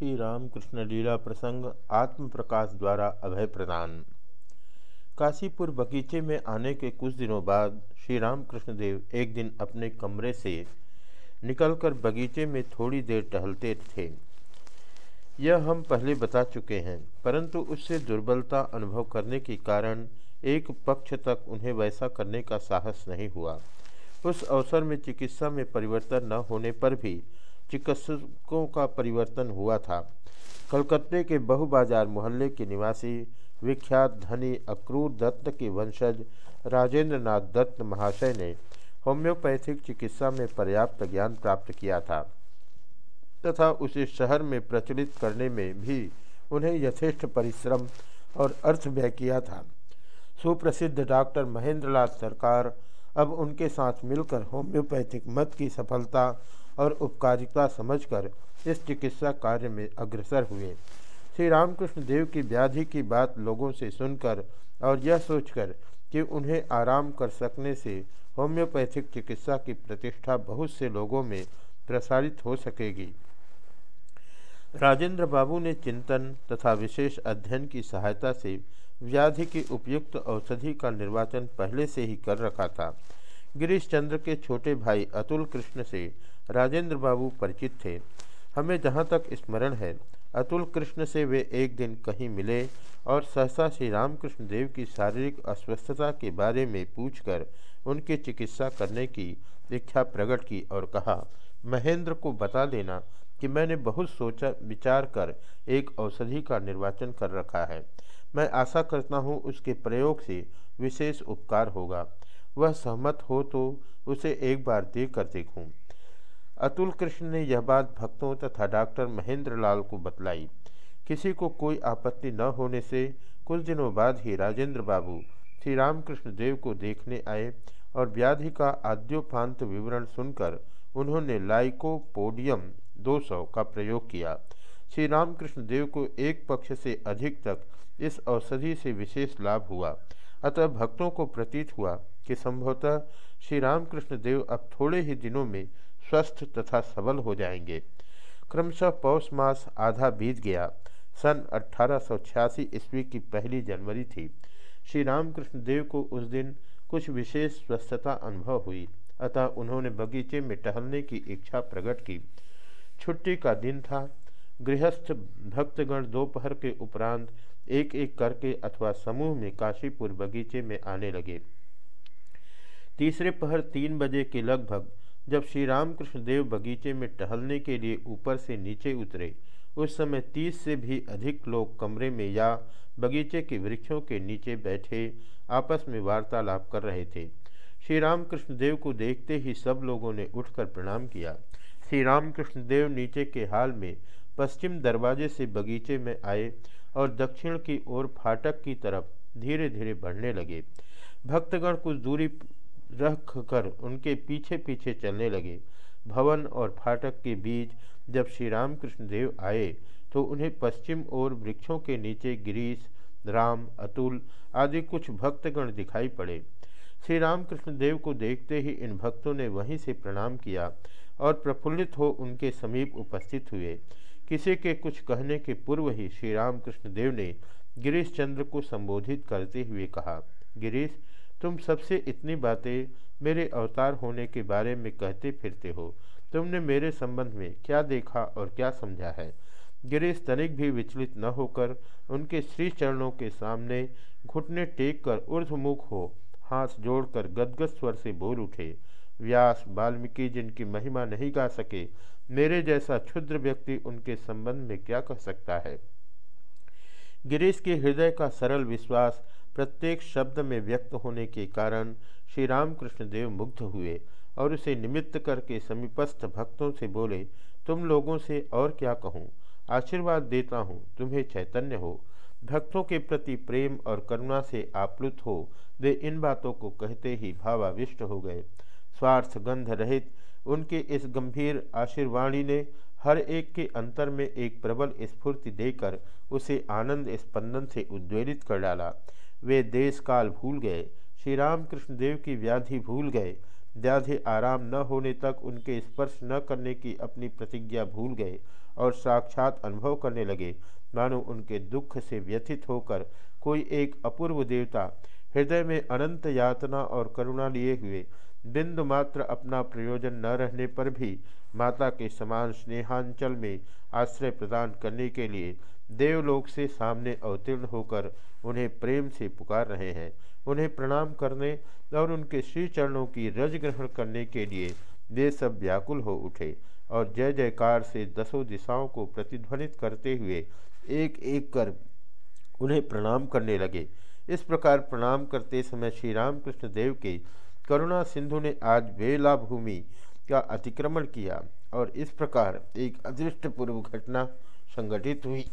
श्री रामकृष्ण लीला प्रसंग आत्म प्रकाश द्वारा अभय प्रदान। काशीपुर बगीचे में आने के कुछ दिनों बाद श्री रामकृष्ण देव एक दिन अपने कमरे से निकलकर बगीचे में थोड़ी देर टहलते थे। यह हम पहले बता चुके हैं, परंतु उससे दुर्बलता अनुभव करने के कारण एक पक्ष तक उन्हें वैसा करने का साहस नहीं हुआ। उस अवसर में चिकित्सा में परिवर्तन न होने पर भी चिकित्सकों का परिवर्तन हुआ था। कलकत्ते के बहु बाज़ार मोहल्ले के निवासी विख्यात धनी अक्रूर दत्त के वंशज राजेंद्र नाथ दत्त महाशय ने होम्योपैथिक चिकित्सा में पर्याप्त ज्ञान प्राप्त किया था तथा उसे शहर में प्रचलित करने में भी उन्हें यथेष्ट परिश्रम और अर्थ व्यय किया था। सुप्रसिद्ध डॉक्टर महेंद्रलाल सरकार अब उनके साथ मिलकर होम्योपैथिक मत की सफलता और उपकारिता समझकर इस चिकित्सा कार्य में अग्रसर हुए। श्री रामकृष्ण देव की व्याधि की बात लोगों से सुनकर और यह सोचकर कि उन्हें आराम कर सकने से होम्योपैथिक चिकित्सा की प्रतिष्ठा बहुत से लोगों में प्रसारित हो सकेगी। राजेंद्र बाबू ने चिंतन तथा विशेष अध्ययन की सहायता से व्याधि की उपयुक्त औषधि का निर्वाचन पहले से ही कर रखा था। गिरीश चंद्र के छोटे भाई अतुल कृष्ण से राजेंद्र बाबू परिचित थे। हमें जहाँ तक स्मरण है, अतुल कृष्ण से वे एक दिन कहीं मिले और सहसा श्री रामकृष्ण देव की शारीरिक अस्वस्थता के बारे में पूछकर उनकी चिकित्सा करने की इच्छा प्रकट की और कहा, महेंद्र को बता देना कि मैंने बहुत सोचा, विचार कर एक औषधि का निर्वाचन कर रखा है। मैं आशा करता हूँ उसके प्रयोग से विशेष उपकार होगा। वह सहमत हो तो उसे एक बार देख कर देखूँ। अतुल कृष्ण ने यह बात भक्तों तथा डॉक्टर महेंद्र लाल को बतलाई। किसी को कोई आपत्ति न होने से कुछ दिनों बाद ही राजेंद्र बाबू श्री रामकृष्ण देव को देखने आए और व्याधि का आद्योपांत विवरण सुनकर उन्होंने लाइकोपोडियम 200 का प्रयोग किया। श्री रामकृष्ण देव को एक पक्ष से अधिक तक इस औषधि से विशेष लाभ हुआ। अतः भक्तों को प्रतीत हुआ कि संभवतः श्री रामकृष्ण देव अब थोड़े ही दिनों में स्वस्थ तथा सबल हो जाएँगे। क्रमशः पौष मास आधा बीत गया। सन अठारह ईस्वी की पहली जनवरी थी। श्री रामकृष्ण देव को उस दिन कुछ विशेष स्वस्थता अनुभव हुई, अतः उन्होंने बगीचे में टहलने की इच्छा प्रकट की। छुट्टी का दिन था। गृहस्थ भक्तगण दोपहर के उपरांत एक एक करके अथवा समूह में काशीपुर बगीचे में आने लगे। तीसरे पहर तीन बजे के लगभग, जब श्री रामकृष्ण देव बगीचे में टहलने के लिए ऊपर से नीचे उतरे, उस समय तीस से भी अधिक लोग कमरे में या बगीचे के वृक्षों के नीचे बैठे आपस में वार्तालाप कर रहे थे। श्री रामकृष्ण देव को देखते ही सब लोगों ने उठकर प्रणाम किया। श्री रामकृष्ण देव नीचे के हाल में पश्चिम दरवाजे से बगीचे में आए और दक्षिण की ओर फाटक की तरफ़ धीरे धीरे बढ़ने लगे। भक्तगण कुछ दूरी रख कर उनके पीछे पीछे चलने लगे। भवन और फाटक के बीच जब श्री रामकृष्ण देव आए तो उन्हें पश्चिम ओर वृक्षों के नीचे गिरीश राम, अतुल आदि कुछ भक्तगण दिखाई पड़े। श्री रामकृष्ण देव को देखते ही इन भक्तों ने वहीं से प्रणाम किया और प्रफुल्लित हो उनके समीप उपस्थित हुए। किसी के कुछ कहने के पूर्व ही श्री रामकृष्ण देव ने गिरीश चंद्र को संबोधित करते हुए कहा, गिरीश तुम सबसे इतनी बातें मेरे अवतार होने के बारे में कहते फिरते हो। तुमने मेरे संबंध में क्या देखा और क्या समझा है? गिरीश तनिक भी विचलित न होकर उनके श्री चरणों के सामने घुटने टेक कर ऊर्धमुख हो, हाथ जोड़कर गदगद स्वर से बोल उठे, व्यास, वाल्मीकि जिनकी महिमा नहीं गा सके, मेरे जैसा क्षुद्र व्यक्ति उनके संबंध में क्या कह सकता है? गिरीश के हृदय का सरल विश्वास प्रत्येक शब्द में व्यक्त होने के कारण श्री रामकृष्ण देव मुग्ध हुए और उसे निमित्त करके समीपस्थ भक्तों से बोले, तुम लोगों से और क्या कहूँ? आशीर्वाद देता हूँ, तुम्हें चैतन्य हो। भक्तों के प्रति प्रेम और करुणा से आप्लुत हो, वे इन बातों को कहते ही भावाविष्ट हो गए। स्वार्थ गंध रहित उनके इस गंभीर आशीर्वाणी ने हर एक के अंतर में एक प्रबल स्फूर्ति देकर उसे आनंद स्पंदन से उद्वेलित कर डाला। वे देश काल भूल गए। श्री राम कृष्ण देव की व्याधि भूल गए। व्याधि आराम न होने तक उनके स्पर्श न करने की अपनी प्रतिज्ञा भूल गए और साक्षात अनुभव करने लगे। मानो उनके दुख से व्यथित होकर कोई एक अपूर्व देवता हृदय में अनंत यातना और करुणा लिए हुए, बिंदु मात्र अपना प्रयोजन न रहने पर भी माता के समान स्नेहांचल में आश्रय प्रदान करने के लिए देवलोक से सामने अवतीर्ण होकर उन्हें प्रेम से पुकार रहे हैं। उन्हें प्रणाम करने और उनके श्री चरणों की रज ग्रहण करने के लिए वे सब व्याकुल हो उठे और जय जयकार से दसों दिशाओं को प्रतिध्वनित करते हुए एक एक कर उन्हें प्रणाम करने लगे। इस प्रकार प्रणाम करते समय श्री रामकृष्ण देव के करुणा सिंधु ने आज बेला भूमि का अतिक्रमण किया और इस प्रकार एक अदृष्टपूर्व घटना संगठित हुई।